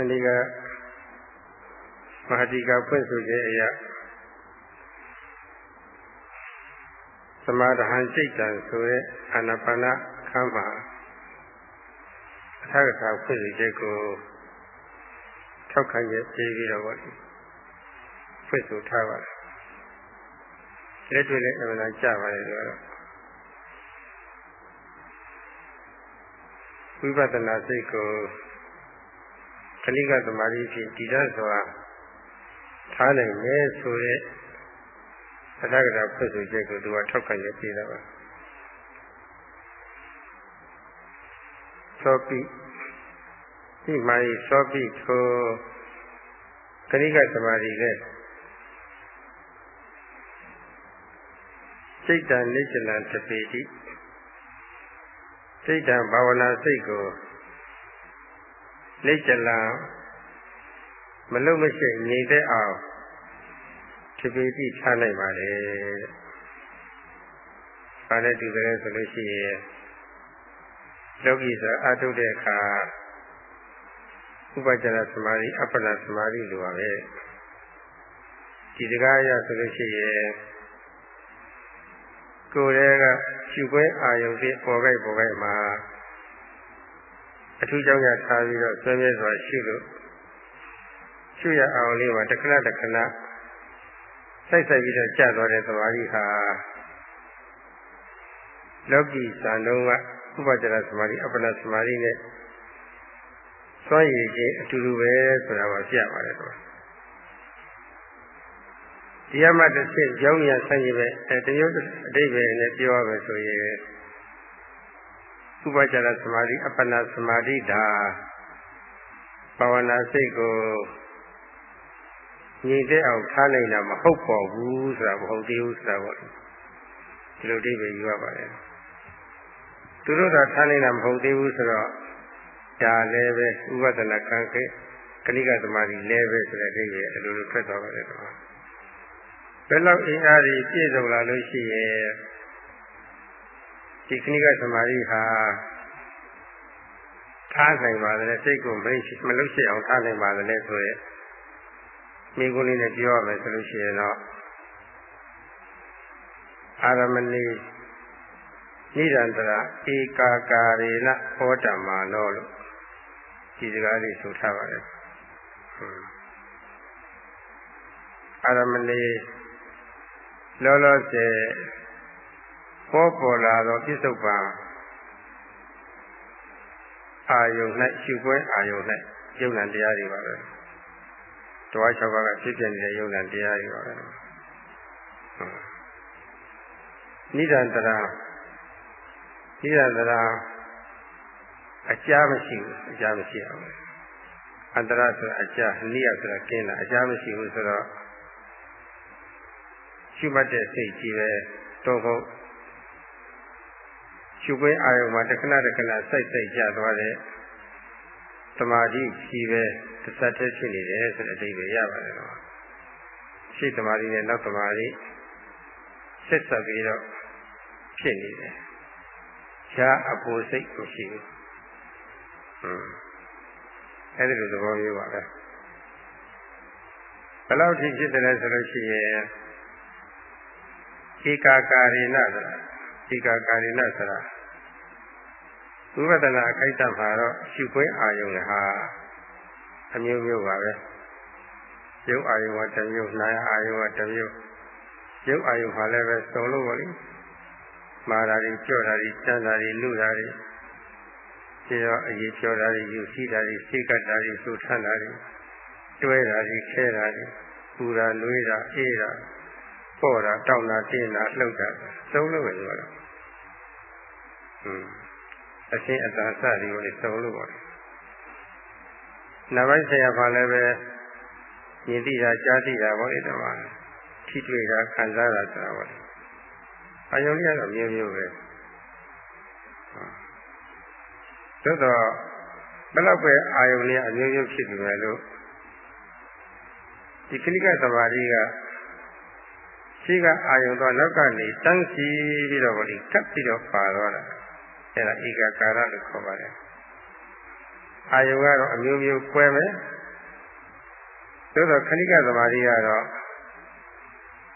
မဏိကမဟာတိကဖွင့်ဆိုခြင်းအရာသမာဓဟံစိတ်တံဆိုတဲ့အာနာပါနခမ်းမှာအထာကထာဖွင့်ဆိုခြင်းကိုထောက်ခံရပြီးပြီးတော့ဗောလေဖွင့်ဆိုထားပါတယ်လက်တွေ့လည်းအမှန်တန်ကြပါတယ်ဆိုတော့ဝိပဿနာစိတ်ကို ခဏိကသမာဓိဖြင့်တည်တတ်စွာထားနိုင်မယ်ဆိုတဲ့အတ္တကတာဖွင့်ဆိုချက်ကိုသူကထောက်ခံရပြည်တာပါသောပိဒီမိုင်းသောပိထိုခဏိကသမာဓိလည်းစိတ်တန်နိစ္စလံတပေတိစိတ်တံဘာဝနာစိတ်ကို လက်ကျလာမလုံးမရှိငြိမ်သက်အောင်တပေတိထားနိုင်ပါလေ။ဘာနဲ့တူတယ်ဆိုလို့ရှိရင်လောကီဆိုအထုတ်တဲ့အခါဥပကြရသမာဓိအပ္ပနာသမာဓိလိုပါပဲ။ဒီတကားရဆိုလို့ရှိရင်ကိုယ်တည်းကရှုခွင့်အာယုံဖြင့်ပေါ်ခိုက်ပေါ်ခိုက်မှာ အထူးကြောင့်ရထားပြီးတော့ဆွေးမြဲစွာရှုလို့ရှုရအောင်လေးမှာတခဏတခဏစိုက်စိုက်ပြီးတော့ကြာသွားတဲ့သမာဓိဟာလောကီဇာလုံးကဥပကြရသမာဓိအပ္ပနာသမာဓိနဲ့စွန့်ရည်ခြင်းအတူတူပဲဆိုတာကိုပြပါတယ်တော့တရားမှတစ်ချက်ကြောင်းရဆိုင်ရပဲအဲတမျိုးအတိတ်ပဲနဲ့ပြောရမယ်ဆိုရင် ဥပကြရသမာဓိအပ္ပနာသမာဓိဒါဘာဝနာစိတ်ကိုညီတဲ့အောင်ထားနိုင်တာမဟုတ်ပါဘူးဆိုတာမဟုတ်သေးဘူးဆိုတာပေါ့ဒီလိုအိဗယ်ယူရပါတယ်သူတို့ကထားနိုင်တာမဟုတ်သေးဘူးဆိုတော့ဒါလည်းပဲဥပဒနာခံခဲ့ကဏိကသမာဓိလည်းပဲဆိုတဲ့အိဗယ်အလိုလိုထွက်သွားပါတယ်တော့ဘယ်လောက်အင်အားကြီးပြည့်စုံလာလို့ရှိရင် ဒီခဏိကသမာဓိဟာထားနိုင်ပါတယ်စိတ်ကိုမရှိမလို့ရှိအောင်ထားနိုင်ပါတယ်ဆိုရဲမိကုလေးနဲ့ပြောရမယ်ဆိုလို့ရှိရင်တော့အာရမဏိနိဒန္တရာဧကာကာရေနဟောတမ္မာနောလို့ဒီစကားလေးဆိုထားပါတယ်အာရမဏိလောလောဆယ် ပေါ်ပေါ်လာသောပြစ္ဆုတ်ပါအာယုန်၌ရှုပွဲအာယုန်၌ယုံ nant တရားတွေပါပဲတဝါ၆ပါးကဖြစ်ပြနေတဲ့ယုံ nant တရားတွေပါပဲနိဒန္တရာနိဒန္တရာအကြာမရှိဘူးအကြာမရှိအောင်အန္တရာဆိုတာအကြာနိယဆိုတာကျင်းတာအကြာမရှိဘူးဆိုတော့ရှုမှတ်တဲ့စိတ်ကြီးပဲတော့ဟုတ် ရှုခွင့်အာယုံမှာတခဏတခဏစိုက်စိုက်ကြသွားတဲ့သမာဓိကြီးပဲတစ်ဆက်တည်းဖြစ်နေတယ်ဆိုတဲ့အဓိပ္ပာယ်ရပါတယ်တော့ရှေ့သမာဓိနဲ့နောက်သမာဓိဆက်ဆက်ပြီးတော့ဖြစ်နေတယ်ရှားအပူစိတ်မရှိဘူးဟွန်းအဲ့ဒီလိုသဘောမျိုးပါပဲဘယ်လောက်ထိဖြစ်တယ်ဆိုလို့ရှိရင်ဧကာကာရိနဆိုတာ ဧကာကာရိနဆိုတာဝိပဿနာအခိုက်အတန့်မှာတော့ရှုခွင့်အာယုံဟာအမျိုးမျိုးပါပဲရုပ်အာယုံကတစ်မျိုးနာယအာယုံကတစ်မျိုးရုပ်အာယုံမှာလည်းပဲစုံလို့ပါလိမ့်မာတာတွေကြော့တာတွေစမ်းတာတွေလူတာတွေပြီးတော့အရေးကြောတာတွေယူစီတာတွေစိတ်ကတာတွေဆူထမ်းတာတွေတွဲတာတွေခဲတာတွေပူတာနွေးတာအေးတာပေါ့တာတောက်တာတင်းတာလှုပ်တာသုံးလို့ပဲပြောတာဟွန်း အရှင်းအသာစသည်ကိုသုံးလို့ပါနောက်ပိုင်းဆရာကလည်းပဲမြင်သိတာကြားသိတာပေါ့လေတော့ထိတွေ့တာခံစားတာဆိုတာပေါ့အယုံလေးကတော့မျိုးမျိုးပဲသို့တော့ဘယ်တော့ပဲအာယုံလေးအမျိုးမျိုးဖြစ်နေတယ်လို့ဒီခိနိကသမာဓိကရှိကအာယုံတော့နောက်ကနေတန်းစီပြီးတော့ဗောလေကပ်ပြီးတော့ပါသွားတာ အဲ့ဒါဧကကာရလို့ခေါ်ပါတယ်အာယုကတော့အမျိုးမျိုးကွဲမယ်သို့သောခဏိကသမာဓိကတော့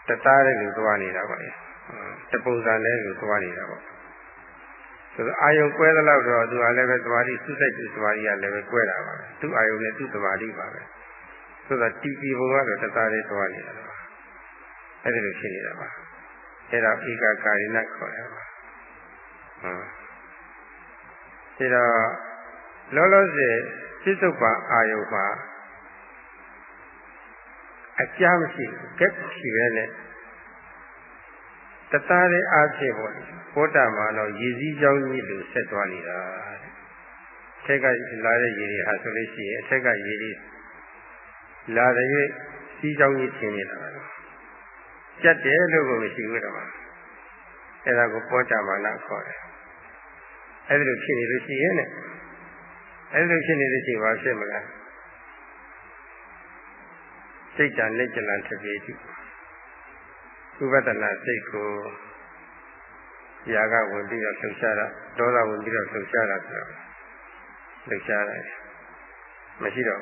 တသားတဲ့လူသွားနေတာပါလေတပုံစံတဲ့လူသွားနေတာပေါ့ဆိုတော့အာယုကွဲသလောက်တော့သူကလည်းပဲသမာဓိစုစိတ်သူသမာဓိကလည်းပဲကွဲတာပါပဲသူအာယုနဲ့သူသမာဓိပါပဲဆိုတော့တီပီဘုံကတော့တသားတဲ့သွားနေတာပါအဲ့ဒီလိုဖြစ်နေတာပါအဲ့ဒါဧကကာရိနခေါ်တယ်ပါဟုတ် ဒီတော့လောလောဆယ်စိတ်သုပ္ပအာယုမှာအကြမ်းမရှိကက်ရှိပဲနဲ့တသားတဲ့အားဖြင့်ပေါ့ဘောတမှာတော့ရည်စည်းကြောင်းကြီးလိုဆက်သွားနေတာအထက်ကလာတဲ့ရည်တွေဟာဆိုလို့ရှိရင်အထက်ကရည်တွေလာတဲ့၍စီးကြောင်းကြီးထင်နေတာပဲကြက်တယ်လို့ကိုမရှိဘူးတော့အဲ့ဒါကိုဘောတမာနခေါ်တယ် အဲ့ဒီလိုဖြစ်နေလို့ရှိရင်ねအဲ့ဒီလိုဖြစ်နေလို့ရှိရင်ဘာဖြစ်မလဲစိတ်ဓာတ်လက်ကြလန်တပြေတိဥပဒနာစိတ်ကိုຢာကဝင်ပြီးတော့လှုပ်ရှားတာဒေါသဝင်ပြီးတော့လှုပ်ရှားတာဆိုတော့လှုပ်ရှားတယ်မရှိတော့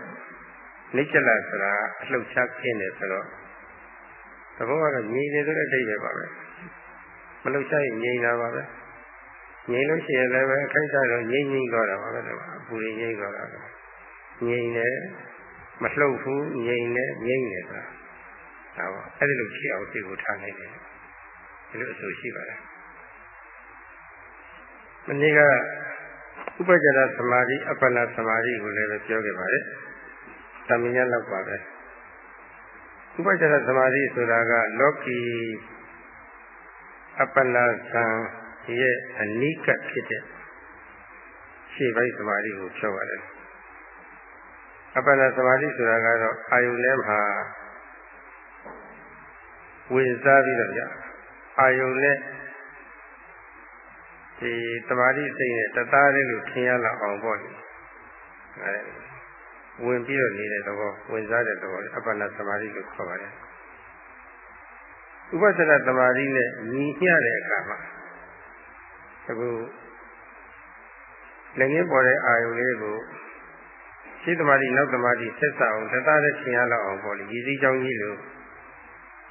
လက်ကြလန်ဆိုတာအလှုပ်ရှားခင်းတယ်ဆိုတော့သဘောကတော့ငြိမ်နေတဲ့အတိတ်ပဲပါပဲမလှုပ်ရှားရင်ငြိမ်တာပါပဲ ငြိမ်လို့ရှိရင်လည်းပဲအခိုက်အတန့်တော့ငြိမ်ငြိမ်သွားတာပါပဲအပူရငြိမ်သွားတာငြိမ်တယ်မလှုပ်ဘူးငြိမ်တယ်ငြိမ်တယ်ဆိုတာဒါပေါ့အဲ့ဒီလိုဖြစ်အောင်သိကိုထားနိုင်တယ်ဒီလိုအဆိုရှိပါတယ်မနေ့ကဥပကြရသမာဓိအပ္ပနာသမာဓိကိုလည်းပဲပြောခဲ့ပါတယ်တမညာလောက်ပါပဲဥပကြရသမာဓိဆိုတာကလောကီအပ္ပနာသံ ရဲ့အနိကဖြစ်တဲ့ရှေ့ပိုင်းသမာဓိကိုပြောပါတယ်အပ္ပနာသမာဓိဆိုတာကတော့အာယုန်ထဲမှာဝင်စားပြီးတော့ကြအာယုန်နဲ့ဒီသမာဓိစိတ်နဲ့တသားလေးလို့ထင်ရလောက်အောင်ပေါ့လေအဲဝင်ပြီးတော့နေတဲ့သဘောဝင်စားတဲ့သဘောအပ္ပနာသမာဓိလို့ခေါ်ပါတယ်ဥပဒနာသမာဓိနဲ့ညီမျှတဲ့အခါမှာ အခုလည်းငင်းပေါ်တဲ့အာယုန်လေးကိုရှိသမာဓိနောက်သမာဓိဆက်စအောင်တသားနဲ့ထင်ရလောက်အောင်ပေါ့လေရည်စည်းကြောင်းကြီးလို့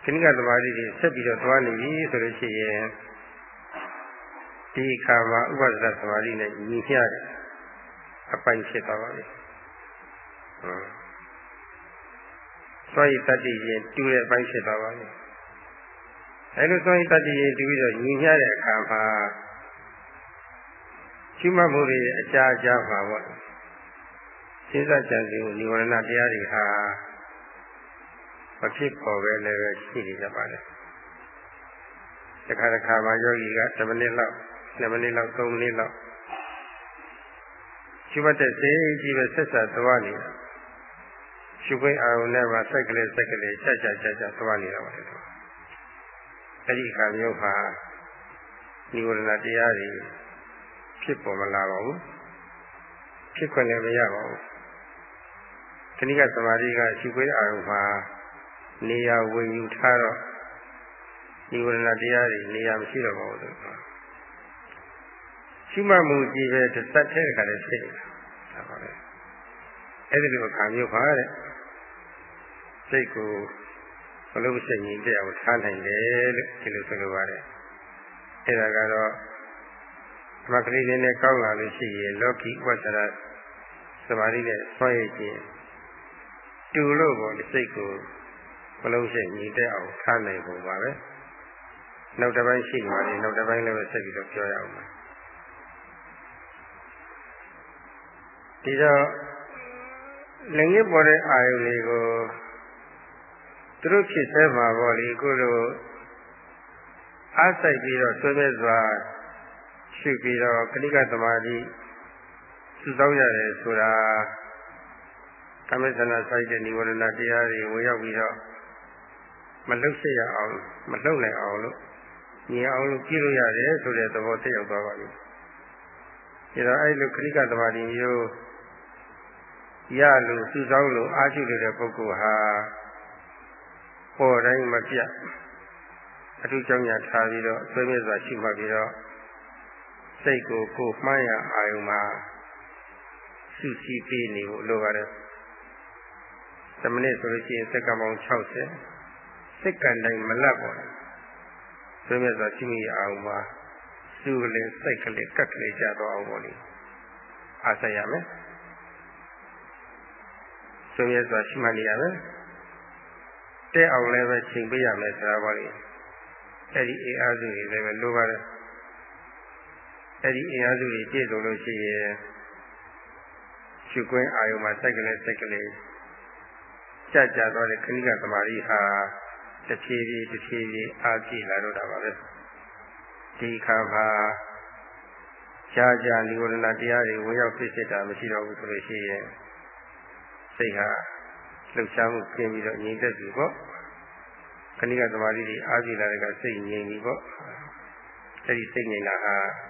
ခဏကသမာဓိတွေဆက်ပြီးတော့သွားနေပြီဆိုလို့ရှိရင်ဒီခါမှာဥပဒနာသမာဓိနဲ့ညီမျှတဲ့အပိုင်ဖြစ်သွားပါပြီ။ဟုတ်။သောယတတ္တိရင်တူတဲ့အပိုင်းဖြစ်သွားပါပြီ။အဲလိုသောယတတ္တိရင်တူပြီးတော့ညီမျှတဲ့အခါမှာ ရှိမှတ်မှုတွေအကြာကြာပါပေါ့။စိစကြံစီကိုនិဝရဏတရားတွေဟာမဖြစ်ပေါ်ပဲလည်းပဲရှိနေကြပါလေ။တစ်ခါတစ်ခါမှာယောဂီက10မိနစ်လောက်2မိနစ်လောက်3မိနစ်လောက်ရှုမှတ်တဲ့စိတ်ကြီးပဲဆက်ဆက်သွားနေတာ။ရှုခွင့်အာရုံနဲ့မှစက်ကလေးစက်ကလေးချက်ချက်ချက်ချက်သွားနေတာပါလေ။အဲဒီအခါမျိုးမှာនិဝရဏတရားတွေ ဖြစ်ပေါ်မလာပါဘူး။ဖြစ်ခွင့်လည်းမရပါဘူး။ခဏကသမာဓိကရှုခွင့်အာရုံမှာနေရာဝင်ယူထားတော့ဒီဝရဏတရားတွေနေရာမရှိတော့ပါဘူးသူရှိမှမှုကြည့်ပဲတစ်သက်ထဲကလည်းဖြစ်နေတာပါပဲအဲ့ဒီလိုအခါမျိုးပါတဲ့စိတ်ကိုဘလို့စိတ်ကြီးတဲ့အောင်ထားနိုင်တယ်လို့ဒီလိုဆိုလိုပါတယ်အဲ့ဒါကတော့ဓ မ္မကလေးလေးနဲ့ကောင်းလာလို့ရှိရင်လောကီဥပဒရာသမာဓိနဲ့ဆွဲရခြင်းတူလို့ပေါ့စိတ်ကိုမလုံးရှိညီတဲ့အောင်ထားနိုင်ပုံပါပဲနောက်တစ်ပိုင်းရှိပါလေနောက်တစ်ပိုင်းလည်းပဲဆက်ပြီးတော့ပြောရအောင်ပါဒီတော့လည်းငင်းပေါ်တဲ့အာယုလေးကိုသူတို့ဖြစ်ဆဲမှာပေါ့လေအခုလိုအားစိုက်ပြီးတော့ဆွေးနွေးစွာ ရှိပြီးတော့ခဏိကသမာဓိစုဆောင်းရတယ်ဆိုတာကမေသနာဆိုင်တဲ့និဝရဏတရားတွေဝင်ရောက်ပြီးတော့မလှုပ်ရှားရအောင်မလှုပ်နိုင်အောင်လို့ညီအောင်လို့ကြည့်လို့ရတယ်ဆိုတဲ့သဘောသိရောက်သွားပါပြီ။ဒါတော့အဲ့လိုခရိကသမာဓိမျိုးရလို့စုဆောင်းလို့အားရှိနေတဲ့ပုဂ္ဂိုလ်ဟာပေါ်တိုင်းမပြတ်အထူးကြောင့်ညာထားပြီးတော့ဆွေးမြေ့စွာရှိမှပြီးတော့ စိတ်ကိုကိုမှန်းရအာယုံမှာစုစည်းပေးနေဖို့လိုပါတယ်။10မိနစ်ဆိုလို့ရှိရင်စက္ကန့်ပေါင်း60စက္ကန့်တိုင်းမလတ်ပါဘူး။ဆိုမြတ်စွာရှိမိအောင်ပါစုကလေးစိတ်ကလေးကက်ကလေးကြတော့အောင်ပေါ့လေ။အားဆက်ရမယ်။ဆိုမြတ်စွာရှိမှနေရမယ်။တဲ့အောင်လည်းပဲချိန်ပေးရမယ်ဆိုတာပေါ့လေ။အဲ့ဒီအေးအားစုတွေလည်းပဲလိုပါတယ်။ အဲ့ဒီအင်အားစုတွေပြည့်စုံလို့ရှိရင်ရှုခွင်းအာယုံမှာစိုက်ကလေးစိုက်ကလေးကြာကြာတော့တဲ့ခဏိကသမာဓိဟာတစ်ဖြည်းဖြည်းတစ်ဖြည်းဖြည်းအားကြည့်လာတော့တာပါပဲဒီခါမှာကြာကြာနိဝရဏတရားတွေဝင်ရောက်ဖြစ်ဖြစ်တာမရှိတော့ဘူးဆိုလို့ရှိရင်စိတ်ဟာလှုပ်ရှားမှုကျင်းပြီးတော့ငြိမ်သက်ပြီပေါ့ခဏိကသမာဓိတွေအားကြည့်လာတဲ့ကစိတ်ငြိမ်ပြီပေါ့အဲ့ဒီစိတ်ငြိမ်တာဟာသ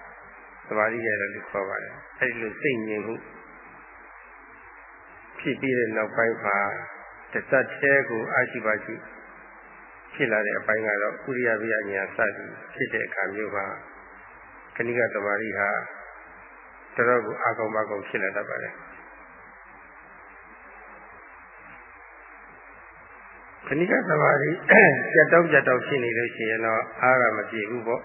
မာဓိရတယ်လို့ခေါ်ပါတယ်အဲဒီလိုစိတ်ငြိမ်မှုဖြစ်ပြီးတဲ့နောက်ပိုင်းမှာတသက်သေးကိုအာရှိပါရှိဖြစ်လာတဲ့အပိုင်းကတော့ဥရိယပိယညာစသည်ဖြစ်တဲ့အခါမျိုးမှာခဏိကသမာဓိဟာတော်တော်ကိုအာကောင်ပါကောင်ဖြစ်လာတတ်ပါတယ်ခဏိကသမာဓိကြက်တောက်ကြက်တောက်ဖြစ်နေလို့ရှိရင်တော့အားကမပြည့်ဘူးပေါ့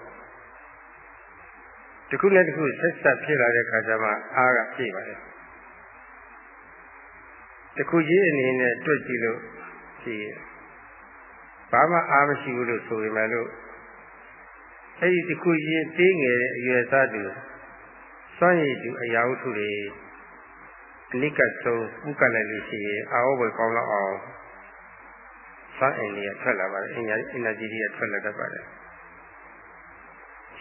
တစ်ခုနဲ့တစ်ခုဆက်ဆက်ဖြစ်လာတဲ့ခါကျမှအားကပြည့်ပါတယ်တစ်ခုကြီးအနေနဲ့တွေ့ကြည့်လို့ရှိရင်ဘာမှအားမရှိဘူးလို့ဆိုပေမဲ့လို့အဲ့ဒီတစ်ခုကြီးသေးငယ်တဲ့အရွယ်သားသူစွန့်ရည်သူအရာဝတ္ထုတွေအနိကဆုံးဥက္ကလည်းလို့ရှိရင်အာဝဘယ်ကောင်းတော့အောင်စွန့်အင်ကြီးထွက်လာပါတယ်အင်ညာအင်နာဂျီကြီးထွက်လာတတ်ပါတယ်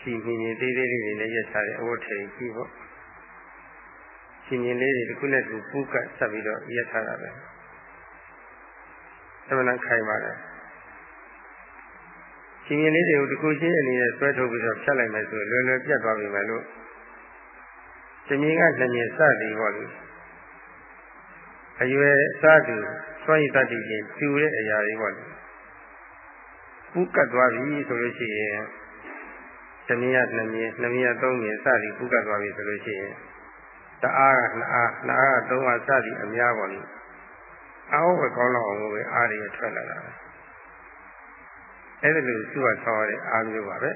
ရှင်မြင်မြင်သေးသေးလေးတွေလည်းရက်ထားတဲ့အဝတ်ထည်ကြီးပေါ့ရှင်မြင်လေးတွေတစ်ခုနဲ့တစ်ခုပူးကပ်ဆက်ပြီးတော့ရက်ထားတာပဲသမဏခိုင်ပါတယ်ရှင်မြင်လေးတွေကိုတစ်ခုချင်းအနေနဲ့ဆွဲထုတ်ပြီးတော့ဖြတ်လိုက်မယ်ဆိုလွယ်လွယ်ပြတ်သွားပြီပဲလို့ရှင်မြင်ကနှစ်မြင်စသည်ပေါ့လေအရွယ်စသူဆွမ်းရည်တတ်တည်ခြင်းပြူတဲ့အရာတွေပေါ့လေပူးကပ်သွားပြီဆိုလို့ရှိရင် တမီးရနှစ်မြင်နှစ်မြင်သုံးမြင်စသည်ပုဂ္ဂသွားပြီဆိုလို့ရှိရင်တအားကနှစ်အားနှစ်အားသုံးအားစသည်အများပါလိမ့်အောက်ပဲကောင်းတော့အောင်ပဲအားတွေထွက်လာတာပဲအဲ့ဒါလိုသူ့ကဆောင်းရတဲ့အားမျိုးပါပဲ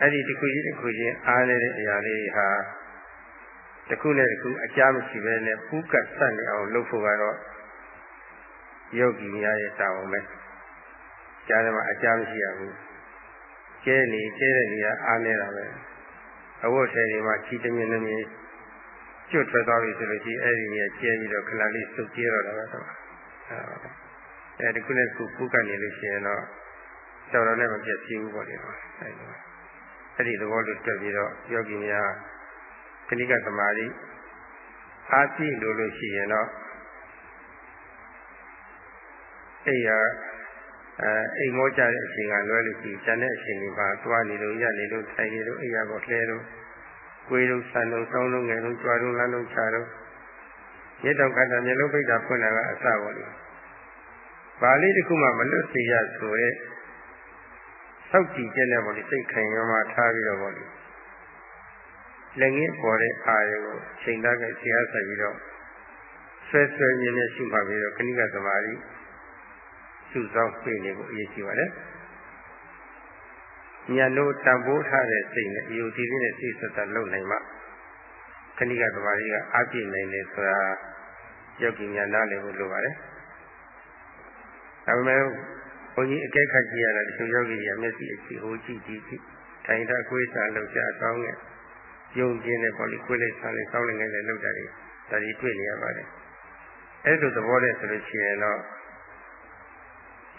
အဲ့ဒီတစ်ခုချင်းတစ်ခုချင်းအားနေတဲ့အရာလေးဟာတစ်ခုနဲ့တစ်ခုအကြားမရှိဘဲနဲ့ပူးကတ်ဆက်နေအောင်လုပ်ဖို့ကတော့ယောဂီများရဲ့တာဝန်ပဲကြားထဲမှာအကြားမရှိရဘူး ကျဲနေကျဲတဲ့နေရာအားနေတာပဲအဝတ်ထဲတွေမှာချီတမြင်နေမြင်ကျွတ်ထွက်သွားပြီဆိုလို့ရှိရင်အဲ့ဒီနေရာကျဲပြီးတော့ခဏလေးစုပ်ကျဲတော့တာပဲတော့အဲဒီခုနဲ့ခုပူးကနေလို့ရှိရင်တော့တော်တော်နဲ့မပြည့်စည်ဘူးပေါ့လေတော့အဲဒီအဲ့ဒီသဘောလေးတွေ့ပြီးတော့ယောဂီများခဏိကသမာဓိအားကြည့်လို့လို့ရှိရင်တော့အဲ့ရ အဲအိမ်မောကြတဲ့အချိန်ကလွဲလို့ရှိရင်ကျန်တဲ့အချိန်တွေမှာသွားနေလို့ရနေလို့ထိုင်နေလို့အိမ်ရပေါ်လှဲလို့ကိုယ်လို့ဆန်လို့တောင်းလို့ငယ်လို့ကြွားလို့လမ်းလို့ချလို့ရေတောင်ခန္ဓာမျိုးလုံးပိတ်တာဖွင့်တာကအစပါလို့ပါဠိတစ်ခုမှမလွတ်စေရဆိုရဲစောက်ကြည့်ခြင်းနဲ့ပေါ့လေစိတ်ခံရမှထားပြီးတော့ပေါ့လေလက်ငင်းပေါ်တဲ့အာရုံကိုချိန်သားကဆရာဆက်ပြီးတော့ဆွဲဆွဲရင်းနဲ့ရှိမှပြီးတော့ခဏိကသမာဓိ စုဆောင်းပြေနေဖို့အရေးကြီးပါတယ်။ညာလို့တန်ဖိုးထားတဲ့စိတ်နဲ့အယုဒီလေးနဲ့စိတ်ဆက်သက်လုပ်နိုင်မှခဏိကသမားကြီးကအားပြည့်နိုင်တယ်ဆိုတာယောဂီညာနားလည်ဖို့လိုပါတယ်။ဒါပေမဲ့ဘုန်းကြီးအကဲခတ်ကြည့်ရတာဒီလိုယောဂီကြီးမျက်စိအကြည့်ဟိုကြည့်ကြည့်ကြည့်ထိုင်တာကိုယ်စားလောက်ကြဆောင်းနဲ့ယုံကျင်တဲ့ပေါ်လိကိုယ်လေးစားလေးစောင်းနေတယ်လောက်ကြတယ်ဒါကြီးတွေ့နေရပါတယ်။အဲ့လိုသဘောနဲ့ဆိုလို့ရှိရင်တော့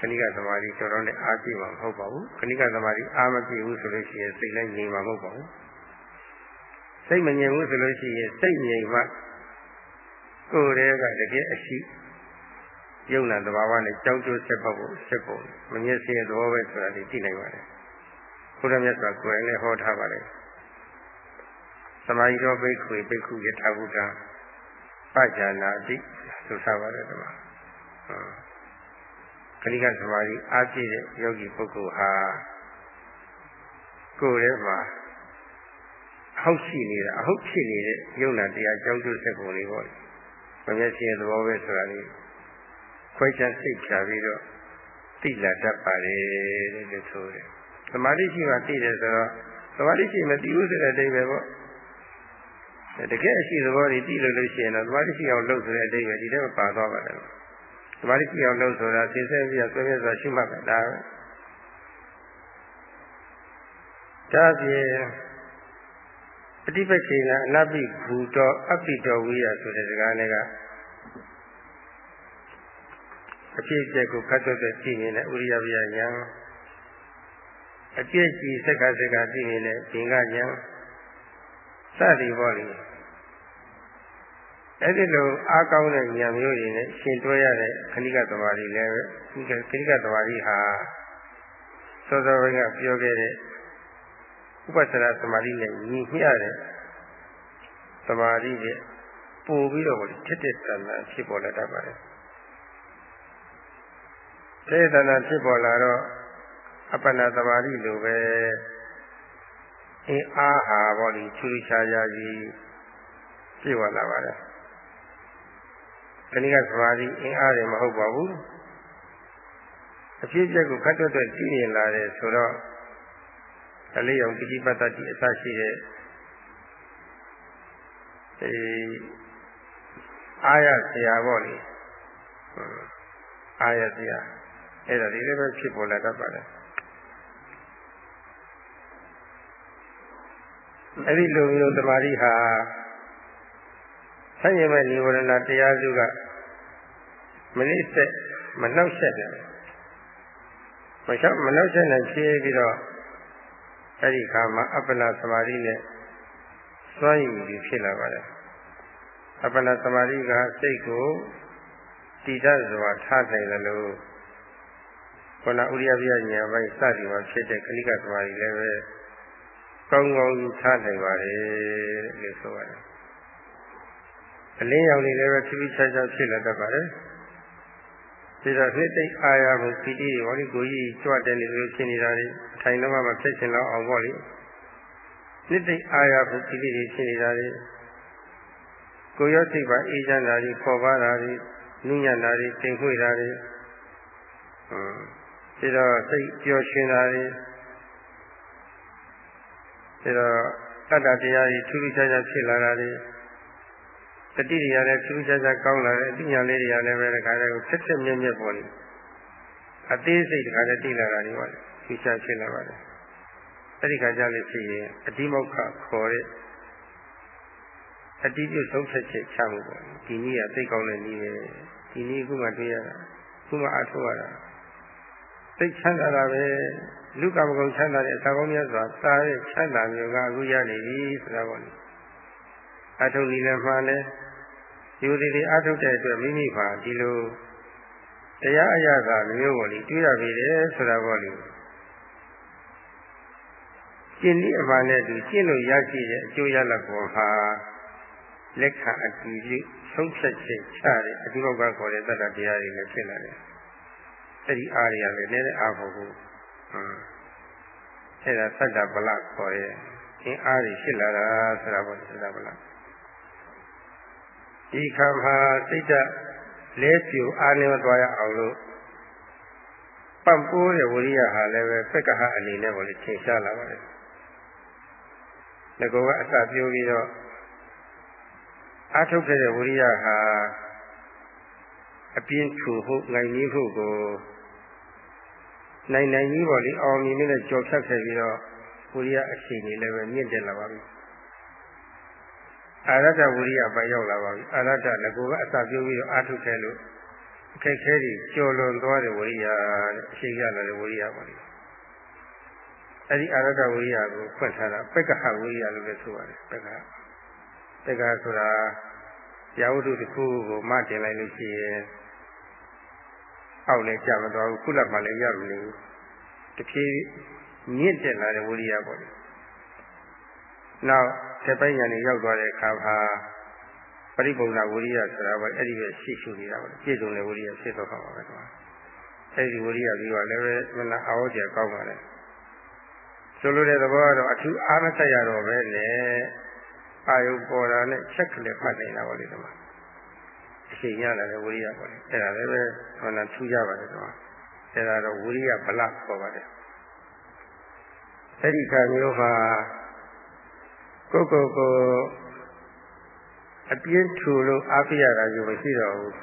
ခဏိကသမာဓိတော်တော်နဲ့အားပြည့်မှာမဟုတ်ပါဘူးခဏိကသမာဓိအားမပြည့်ဘူးဆိုလို့ရှိရင်စိတ်လည်းငြိမ်မှာမဟုတ်ပါဘူးစိတ်မငြိမ်ဘူးဆိုလို့ရှိရင်စိတ်ငြိမ်မှကိုယ်တည်းကတကယ်အရှိယုံနာသဘာဝနဲ့ကြောင်းကျိုးဆက်ဖို့ဆက်ဖို့မမြင်စင်သဘောပဲဆိုတာဒီသိနိုင်ပါတယ်ဘုရားမြတ်စွာကိုယ်လည်းဟောထားပါတယ်သမာဓိတော်ဘိက္ခွေဘိက္ခုယထာဘုဒ္ဓပัจจာနာတိဆိုထားပါတယ်ဒီမှာဟုတ် ခဏိကသမာဓိအားပြည့်တဲ့ယောဂီပုဂ္ဂိုလ်ဟာကိုယ်ထဲမှာအဟုတ်ရှိနေတာအဟုတ်ဖြစ်နေတဲ့ယုံနာတရားကြောင့်ကျိုးဆက်ပုံလေးပေါ့။မမျက်စိရဲ့သဘောပဲဆိုတာလေးခွဲခြားစိတ်ချပြီးတော့သိလာတတ်ပါလေလို့ဆိုတယ်။သမာဓိရှိမှသိတယ်ဆိုတော့သမာဓိရှိမှသိဥဆိုတဲ့အတိတ်ပဲပေါ့။တကယ်အရှိသဘောတွေသိလို့လို့ရှိရင်တော့သမာဓိရှိအောင်လုပ်ဆိုတဲ့အတိတ်ပဲဒီထဲမှာပါသွားပါတယ်။ သမာဓိရှိအောင်လုပ်ဆိုတာသိစေပြီးဆွေးမြဲစွာရှိမှတ်တာဒါပဲ။ဒါပြင်ပฏิပက္ခေနအနပိဘူတောအပိတောဝိယဆိုတဲ့စကားနဲ့ကအဖြစ်အပျက်ကိုခတ်သွက်တဲ့ကြည့်နေတဲ့ဥရိယပြညာအပြည့်ကြီးစက္ကစက္ကကြည့်နေတဲ့ဘင်္ဂညာစသည်ပေါ့လေ အဲ့ဒီလိုအားကောင်းတဲ့ဉာဏ်မျိုးတွေနဲ့ရှင်တွဲရတဲ့ခဏိကသမာဓိလည်းပဲခဏိကသမာဓိဟာစောစောကပြောခဲ့တဲ့ဥပဒနာသမာဓိနဲ့ညီမျှတဲ့သမာဓိနဲ့ပို့ပြီးတော့ထစ်တဲ့တဏ္ဍာဖြစ်ပေါ်လာတတ်ပါတယ်။ထစ်တဲ့တဏ္ဍာဖြစ်ပေါ်လာတော့အပ္ပနာသမာဓိလိုပဲအင်းအားဟာပေါ့လေချူချာချာကြီးဖြစ်ပေါ်လာပါတယ်။ ခဏိကသမာဓိအင်းအားတွေမဟုတ်ပါဘူး။အဖြစ်အပျက်ကိုခတ်တွတ်တွတ်ကြည့်နေလာတယ်ဆိုတော့အလေးအောင်ပိဋိပတ်တတိအစရှိတဲ့အဲအာရဆရာပေါ့လေအာရဆရာအဲ့ဒါဒီလိုပဲဖြစ်ပေါ်လာတတ်ပါတယ်အဲ့ဒီလိုမျိုးတမာရီဟာ ဆန့်ကျင်မဲ့និဝရဏတရားစုကမနစ်သက်မနှောက်ယှက်တယ်မနှောက်မနှောက်ယှက်နိုင်ဖြစ်ပြီးတော့အဲ့ဒီခါမှာအပ္ပနာသမာဓိနဲ့စွန့်ယူပြီးဖြစ်လာပါတယ်အပ္ပနာသမာဓိကစိတ်ကိုတည်တတ်စွာထားနိုင်တယ်လို့ခန္ဓာဥရိယပြညာပိုင်းစသည်မှာဖြစ်တဲ့ခဏိကသမာဓိလည်းပဲကောင်းကောင်းထားနိုင်ပါတယ်လို့ဆိုပါတယ် အလင်းရောင်တွေလည်းပဲဖြည်းဖြည်းချာချာဖြစ်လာတတ်ပါတယ်ဒီတော့နှစ်သိအာရမှုပီတိတွေဟောဒီကိုကြီးကြွတဲ့နေလို့ဖြစ်နေတာတွေအထိုင်တော့မှဖြစ်ချင်တော့အောင်ပေါ့လေနှစ်သိအာရမှုပီတိတွေဖြစ်နေတာတွေကိုရောစိတ်ပါအေးချမ်းတာတွေပေါ်ပါတာတွေနုညံ့တာတွေတင်ခွေတာတွေဟွန်းဒီတော့စိတ်ပျော်ရွှင်တာတွေဒီတော့တတ္တတရားကြီးထူးထူးခြားခြားဖြစ်လာတာတွေ တတိတွေကလည်းထူးခြားခြားကောင်းလာတယ်အသိဉာဏ်လေးတွေကလည်းပဲတခါတည်းကိုဆက်ဆက်မြဲမြဲပေါ်နေအသေးစိတ်တခါတည်းသိလာတာတွေပါလေထူးခြားဖြစ်လာပါတယ်အဲ့ဒီခါကျလို့ရှိရင်အတိမောက္ခခေါ်တဲ့အတိပြုဆုံးဖြတ်ချက်ချမှုပေါ့ဒီနည်းကသိကောင်းတဲ့နည်းပဲဒီနည်းခုမှတွေ့ရတာခုမှအထောက်ရတာသိချမ်းသာတာပဲလူကမကုံချမ်းသာတဲ့အစာကောင်းများစွာစားတဲ့ချမ်းသာမျိုးကအခုရနေပြီဆိုတာပေါ့လေ အထုနည်းလည်းမှလည်းယူသည်တွေအထုတ်တဲ့အတွက်မိမိပါဒီလိုတရားအရာကမျိုးပေါ်လေတွေ့ရပြီတယ်ဆိုတာပေါ့လေကျင့်ဤအမှန်နဲ့သူကျင့်လို့ရရှိတဲ့အကျိုးရလဒ်ပေါ်ဟာလက်ခံအတည်ပြုဆုံးဖြတ်ချက်ချတဲ့အဒီဘောကခေါ်တဲ့တတ္တတရားတွေလည်းဖြစ်လာတယ်။အဲဒီအားရလည်းနည်းနည်းအားဖို့ဘူး။ဟမ်အဲဒါသတ္တဗလခေါ်ရဲ့အင်းအားတွေဖြစ်လာတာဆိုတာပေါ့သတ္တဗလ။ ဒီခါမှာစိတ်ဓာတ်လဲပြူအားနေသွားရအောင်လို့ပံ့ပိုးတဲ့ဝိရိယဟာလည်းပဲပက္ကဟအနေနဲ့ပေါ့လေထင်ရှားလာပါတယ်။ငကောကအစပြိုးပြီးတော့အားထုတ်ခဲ့တဲ့ဝိရိယဟာအပြင်းထူဖို့ငိုင်ကြီးဖို့ကိုနိုင်နိုင်ကြီးပေါ့လေအောင်မြင်နဲ့ကြော်ဖြတ်ခဲ့ပြီးတော့ဝိရိယအရှိန်တွေလည်းပဲမြင့်တက်လာပါပြီ အာရတဝိရိယပိုင်းရောက်လာပါပြီအာရတငကောကအစပြိုးပြီးတော့အားထုတ်ခဲ့လို့အခက်ခဲတွေကျော်လွန်သွားတဲ့ဝိရိယအရှိန်ရလာတဲ့ဝိရိယပေါ့လေအဲ့ဒီအာရတဝိရိယကိုဖွင့်ထားတာပက္ခဟဝိရိယလို့လည်းဆိုပါတယ်ပက္ခပက္ခဆိုတာရာဝတ္ထုတစ်ခုကိုမတင်လိုက်လို့ရှိရင်အောက်လည်းကြမသွားဘူးခုလက်မှလည်းရမလို့တဖြည်းမြင့်တက်လာတဲ့ဝိရိယပေါ့လေနောက် တစ်ပိုင်းညာနေရောက်သွားတဲ့အခါမှာပရိပုံနာဝိရိယဆိုတာပေါ့အဲ့ဒီပဲရှိရှိနေတာပေါ့ပြည့်စုံတဲ့ဝိရိယဖြစ်တော့ပါပဲကွာအဲ့ဒီဝိရိယပြီးတော့လည်းပဲမနာအောကြကောင်းပါလေဆိုလိုတဲ့သဘောကတော့အထူးအားမဆက်ရတော့ပဲနဲ့အာယုပေါ်တာနဲ့ချက်ကလေးမှတ်နေတာပေါ့လေဒီမှာအချိန်ရလာတဲ့ဝိရိယပေါ့လေအဲ့ဒါလည်းပဲဟောနာထူးကြပါတယ်ဒီမှာအဲ့ဒါတော့ဝိရိယဗလခေါ်ပါတယ်အဲ့ဒီခါမျိုးမှာ ကိုယ်ကိုယ်ကိုအပြင်းထူလို့အားပြရတာယူမရှိတော့ဘူး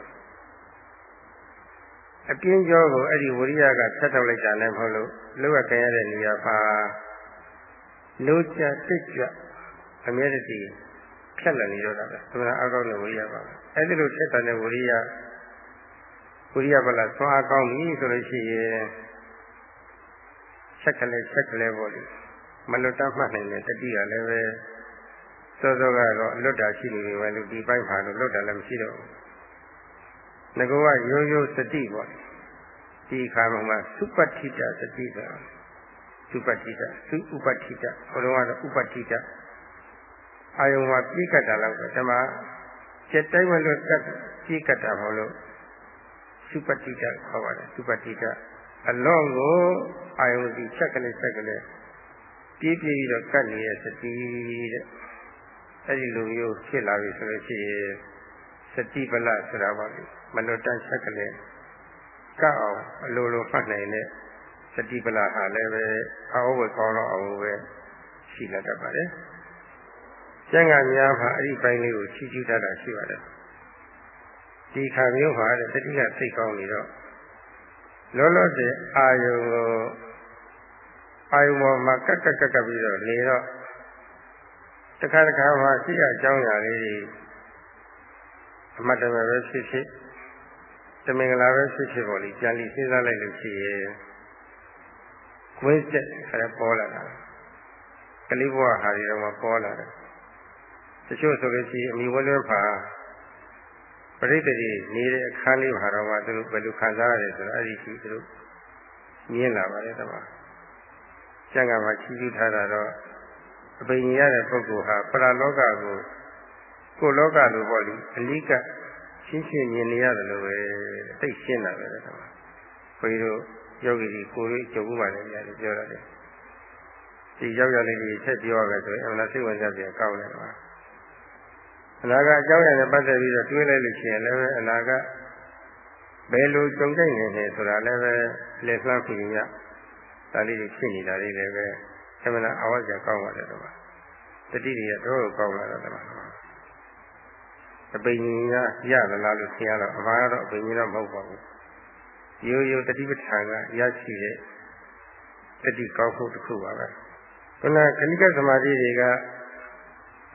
အပြင်းကြောကိုအဲ့ဒီဝိရိယကဆက်ထုတ်လိုက်တာလည်းမဟုတ်လို့လောကခင်ရတဲ့နေရာမှာလို့ချတိတ်ကြအမြဲတည်းဖြတ်လာနေတော့တာပဲသမဏအကောင်းတဲ့ဝိရိယပါပဲအဲ့ဒီလိုဖြစ်တဲ့ဝိရိယဝိရိယဘလသွားအကောင်းပြီဆိုလို့ရှိရင်ချက်ကလေးချက်ကလေးပေါ့လေမလွတ်တတ်မှတ်နိုင်တဲ့တတိကလည်းပဲ စောစောကတော့လွတ်တာရှိနေပြီပဲလို့ဒီပိုင်းမှာတော့လွတ်တာလည်းမရှိတော့ဘူးငကောကရိုးရိုးစတိပေါ့ဒီခါမှာသုပဋ္ဌိတစတိဆိုတာသုပဋ္ဌိတသုဥပဋ္ဌိတဘုရားကတော့ဥပဋ္ဌိတအာယုံမှာပြိကတ်တာလောက်ပဲဓမ္မစက်တိုင်းမလို့တက်ပြိကတ်တာမဟုတ်လို့သုပဋ္ဌိတခေါ်ပါတယ်သုပဋ္ဌိတအလောကိုအာယုံဒီချက်ကလေးချက်ကလေးပြေးပြေးပြီးတော့ကတ်နေတဲ့စတိတဲ့ အဲ့ဒီလိုမျိုးဖြစ်လာပြီဆိုလို့ရှိရင်စတိပလဆိုတာပါလေမလွတ်တန်းချက်ကလေးကအောင်အလိုလိုဖတ်နိုင်တဲ့စတိပလဟာလည်းပဲအောဝေကောင်းတော့အောင်ပဲရှိလာတတ်ပါတယ်ကျန်ကများမှာအဲ့ဒီပိုင်းလေးကိုချီးကျူးတတ်တာရှိပါတယ်ဒီခါမျိုးမှာတဲ့တတိကစိတ်ကောင်းနေတော့လောလောဆယ်အာယုံကိုအာယုံပေါ်မှာကက်ကက်ကက်ကပြီးတော့နေတော့ တခါတခါမှရှိရအကြောင်းအရာလေးတွေအမှတ်တမဲ့ပဲဖြစ်ဖြစ်တမင်္ဂလာပဲဖြစ်ဖြစ်ပေါ်လိပြန်ပြီးစဉ်းစားလိုက်လို့ရှိရင်ကွင်းဆက်ဆရာပေါ်လာတာကလေးဘဝဟာဒီတော့မှပေါ်လာတယ်တချို့ဆိုလို့ရှိရင်အမိဝဲလွဲဖာပရိသေတိနေတဲ့အခန်းလေးမှာတော့မှသူတို့ဘယ်လိုခံစားရတယ်ဆိုတော့အဲ့ဒီရှိသူတို့မြင်လာပါတယ်တမန်ကျန်ကမှာချီးကျူးထားတာတော့ အပိညာရတဲ့ပုဂ္ဂိုလ်ဟာပရလောကကိုကိုယ်လောကလိုပေါ့လေအနိကရှင်းရှင်းမြင်နေရတယ်လို့ပဲသိရှင်းတာပဲကွာဘုရားတို့ယောဂီကြီးကိုယ်လေးကြုံမှလည်းရတယ်ပြောရတယ်ဒီရောက်ရလေးကြီးဆက်ပြောရမယ်ဆိုရင်အမှန်စိတ်ဝင်စားပြန်ကောင်းတယ်ကွာအနာကအကြောင်းအရာနဲ့ပတ်သက်ပြီးတော့တွေးလိုက်လို့ရှိရင်လည်းအနာကဘယ်လိုကြုံကြိုက်နေလဲဆိုတာလည်းပဲလက်လှမ်းပြရဒါလေးတွေဖြစ်နေတာလေးလည်းပဲ အမှန်အဝတ်ကြကောင်းပါတယ်ကွာတတိတွေတော့ကောင်းလာတာကွာအပိညာရရလားလို့ဆရာတော့အမှားတော့အပိညာတော့မဟုတ်ပါဘူးရိုးရိုးတတိပဋ္ဌာန်ကရရှိတဲ့တတိကောင်းဖို့တစ်ခုပါပဲခုနကဏိကသမာဓိတွေက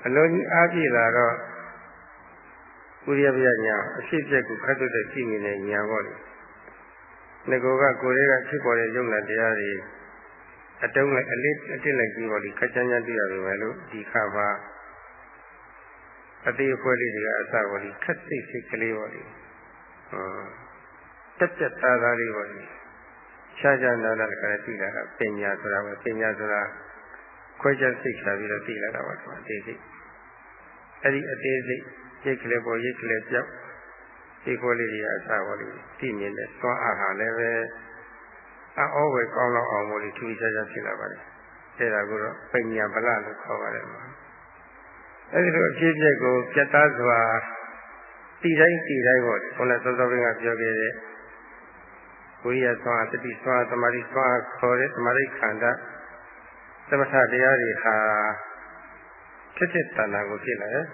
အလုံးကြီးအားပြည့်လာတော့ကုရိယပြညာအဖြစ်ပြက်ကိုခတ်တဲ့ကြည့်နေတဲ့ညာပေါ့လေငကောကကိုယ်လေးကဖြစ်ပေါ်တဲ့ယုံနာတရားတွေ အတုံးလိုက်အလေးအတစ်လိုက်ပြီးတော့ဒီခက်ချမ်းချမ်းတွေ့ရပြီပဲလို့ဒီခါမှာအသေးအဖွဲလေးတွေကအစပေါ်ဒီခက်စိတ်စိတ်ကလေးပေါ်ဒီဟောတက်တက်သားသားလေးပေါ်ဒီရှားရှားနာနာကလည်းသိလာတာပညာဆိုတာပဲပညာဆိုတာခွဲခြားစိတ်ချပြီးတော့သိလာတာပါဆိုအသေးစိတ်အဲ့ဒီအသေးစိတ်ရိတ်ကလေးပေါ်ရိတ်ကလေးပြောက်ဒီခွဲလေးတွေကအစပေါ်ဒီသိမြင်တဲ့သွားအားဟာလည်းပဲ အောဝေကောင်းလောက်အောင်မို့လို့ထူးခြားခြားဖြစ်လာပါတယ်အဲ့ဒါကိုတော့ပညာဗလလို့ခေါ်ပါတယ်မှာအဲ့ဒီလိုအဖြစ်အပျက်ကိုပြတ်သားစွာတည်တိုင်းတည်တိုင်းပေါ့ခုနစောစောကပြောခဲ့တဲ့ဝိရိယသွားတတိသွားသမာဓိသွားခေါ်တဲ့သမာဓိခန္ဓာသမထတရားတွေဟာဖြစ်ဖြစ်တဏ္ဍာကိုဖြစ်လာတယ်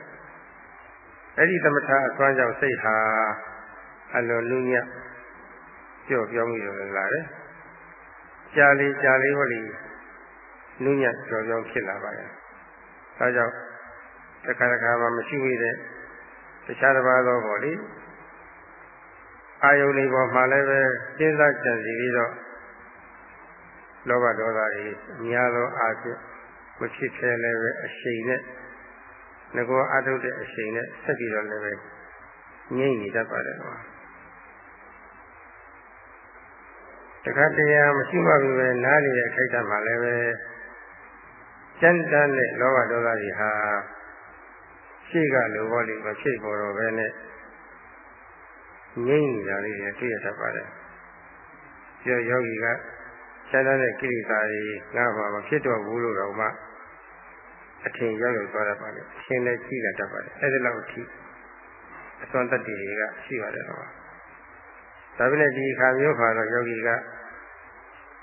အဲ့ဒီသမထအစွမ်းကြောင့်စိတ်ဟာအလိုလူညပြော့ပြောင်းပြီးတော့လာတယ် ကြာလေကြာလေဟောလေလူညပြော့ပြောင်းဖြစ်လာပါတယ်ဒါကြောင့်တခါတခါမှမရှိမိတဲ့တခြားတစ်ပါးသောပေါ့လေအာယုန်တွေပေါ်မှာလည်းပဲစဉ်းစားကြံစည်ပြီးတော့လောဘဒေါသတွေအများသောအားဖြင့်မဖြစ်ခဲလည်းပဲအရှိန်နဲ့ငကောအထုတ်တဲ့အရှိန်နဲ့ဆက်ပြီးတော့လည်းပဲငြိမ့်နေတတ်ပါတယ်ကွာ တခါတရံမရှိမှပြီပဲနားနေတဲ့ခိုက်တတ်မှလည်းပဲစံတန်းတဲ့လောဘဒေါသတွေဟာရှိကလိုဘောလေးမဖြစ်ပေါ်တော့ပဲနဲ့ငြိမ့်နေတာလေးတွေတွေ့ရတတ်ပါတယ်။ကျော်ယောဂီကဆန္ဒတဲ့ကိလေသာတွေငါ့မှာမဖြစ်တော့ဘူးလို့တော့မှအထင်ရောက်ရောက်သွားတတ်ပါလေအရှင်လည်းကြည့်လာတတ်ပါလေအဲ့ဒီလောက်အထိအစွမ်းတတ္တိတွေကရှိပါတယ်တော့ ဒါပေမဲ့ဒီခါမျိုးခါတော့ယောဂီက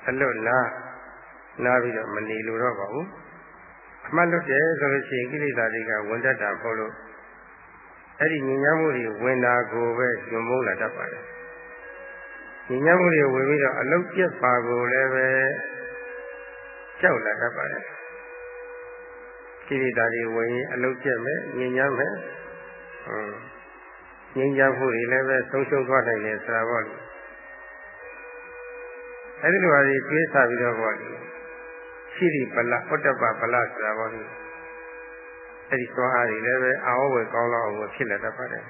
အလွတ်လားနားပြီးတော့မနေလို့တော့ပါဘူးအမှတ်လွတ်တယ်ဆိုလို့ရှိရင်ကိလေသာတွေကဝင်တတ်တာပေါ့လို့အဲ့ဒီဉာဏ်မှုတွေဝင်တာကိုပဲညွန်မိုးလာတတ်ပါတယ်ဉာဏ်မှုတွေဝင်ပြီးတော့အလုတ်ပြက်ပါကိုလည်းပဲကြောက်လာတတ်ပါတယ်ကိလေသာတွေဝင်ရင်အလုတ်ပြက်မယ်ဉာဏ်ရမယ်ဟွန်း ဉာဏ်ရမှုတွေလည်းပဲဆုံးရှုံးသွားနိုင်တယ်ဆိုတာပေါ့လေအဲ့ဒီလိုပါကြီးတွေးဆပြီးတော့ပေါ့လေရှိရိပလဩတ္တပပလဆိုတာပေါ့လေအဲ့ဒီသွားအားတွေလည်းပဲအာဝဝေကောင်းလောက်အောင်ဖြစ်လာတတ်ပါတယ်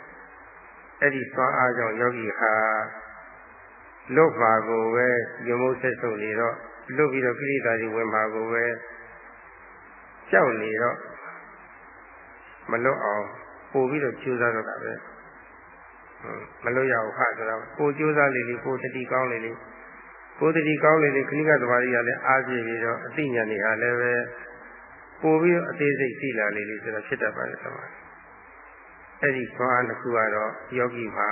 အဲ့ဒီသွားအားကြောင့်ယောဂီဟာလွတ်ပါကိုပဲယုံမိုးဆက်ဆုံးနေတော့လွတ်ပြီးတော့ကိရိတာတွေဝင်ပါကိုပဲကြောက်နေတော့မလွတ်အောင်ပို့ပြီးတော့ကြိုးစားတော့တာပဲ မလွတ်ရအောင်ခါဆိုတော့ကိုကြိုးစားလေလေကိုတတိကောင်းလေလေကိုတတိကောင်းလေလေခဏကသမားကြီးကလည်းအားပြည့်ပြီးတော့အသိဉာဏ်တွေဟာလည်းပဲပို့ပြီးတော့အသေးစိတ်သိလာလေလေဆိုတော့ဖြစ်တတ်ပါတယ်သမားအဲ့ဒီသွားနှစ်ခုကတော့ယောဂီမှာ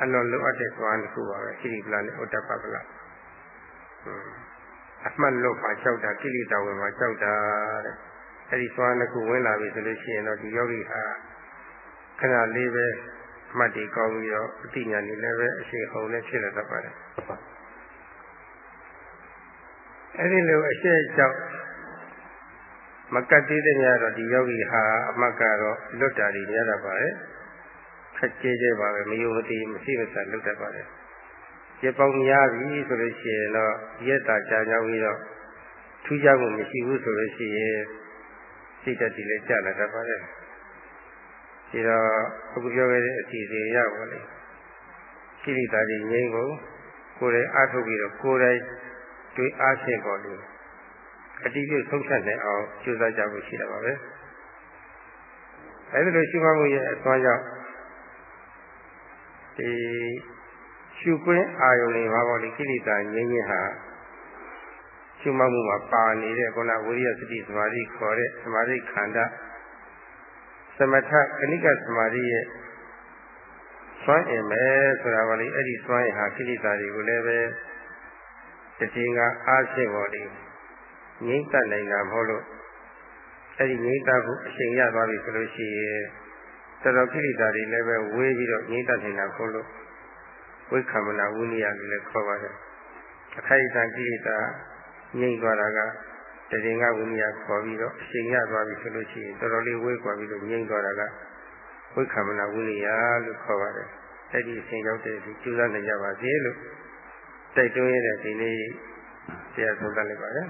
အလွန်လိုအပ်တဲ့သွားတစ်ခုပါပဲခိရိပလနဲ့ဥဒ္ဒပပလအမှတ်လို့ပါကြောက်တာကိလေသာဝင်မှာကြောက်တာတဲ့အဲ့ဒီသွားနှစ်ခုဝင်လာပြီဆိုလို့ရှိရင်တော့ဒီယောဂီဟာခဏလေးပဲအ မှတ်တွေကောင်းပြီးတော့အတိညာနေလည်းပဲအရှိန်ဟုန်နဲ့ဖြစ်လာတတ်ပါတယ်အဲ့ဒီလိုအရှိန်ကြောက်မကတ်သေးတဲ့များတော့ဒီယောဂီဟာအမှတ်ကတော့လွတ်တာတွေများတတ်ပါတယ်ခက်ကြဲကြဲပါပဲမယုံမသိမရှိမစားလွတ်တတ်ပါတယ်ရပောင်းများပြီဆိုလို့ရှိရင်တော့ရက်တာကြာကြောင်းပြီးတော့ထူးခြားမှုမရှိဘူးဆိုလို့ရှိရင်စိတ်တက်တည်လည်းကြာလာတတ်ပါတယ် ဒီတော့အခုပြောခဲ့တဲ့အစီအစဉ်ရပါလေကိလေသာတွေငြိမ်းကုန်ကိုယ်တိုင်အားထုတ်ပြီးတော့ကိုယ်တိုင်တွေးအားဖြင့်ပေါ်လို့အတိအကျဆုံးဖြတ်နိုင်အောင်ကြိုးစားကြဖို့ရှိတာပါပဲအဲဒီလိုရှိမှမှုရဲ့အစွမ်းကြောင့်ဒီရှုခွင့်အာယုန်တွေပါပေါ့လေကိလေသာငြိမ်းခြင်းဟာရှုမှတ်မှုမှာပါနေတဲ့ခုနဝိရိယစတိသမာဓိခေါ်တဲ့သမာဓိခန္ဓာ သမထကဏိကသမာဓိရဲ့စွမ်းအင်ပဲဆိုတာပါလေအဲ့ဒီစွမ်းအင်ဟာကိလေသာတွေကိုလည်းပဲတခြင်းကအားဖြင့်ပေါ့လေငြိမ့်သက်နိုင်တာမဟုတ်လို့အဲ့ဒီငြိမ့်သက်ဖို့အချိန်ရသွားပြီဆိုလို့ရှိရင်တော်တော်ကိလေသာတွေလည်းပဲဝေးပြီးတော့ငြိမ့်သက်နိုင်တာမဟုတ်လို့ဝိခံမနာဝိနည်းလို့လည်းခေါ်ပါတယ်အခိုက်အတန့်ကိလေသာငြိမ့်သွားတာက တရင်ကဝိနည်းခေါ်ပြီးတော့အချိန်ရသွားပြီဆိုလို့ရှိရင်တော်တော်လေးဝေးကွာပြီးတော့ငြိမ့်သွားတာကဝိခံမနာဝိနည်းလို့ခေါ်ပါတယ်အဲ့ဒီအချိန်ရောက်တဲ့ဒီကျူးစားနိုင်ကြပါစေလို့တိုက်တွန်းရတဲ့ဒီနေ့တရားဆုံးသတ်လိုက်ပါရစေ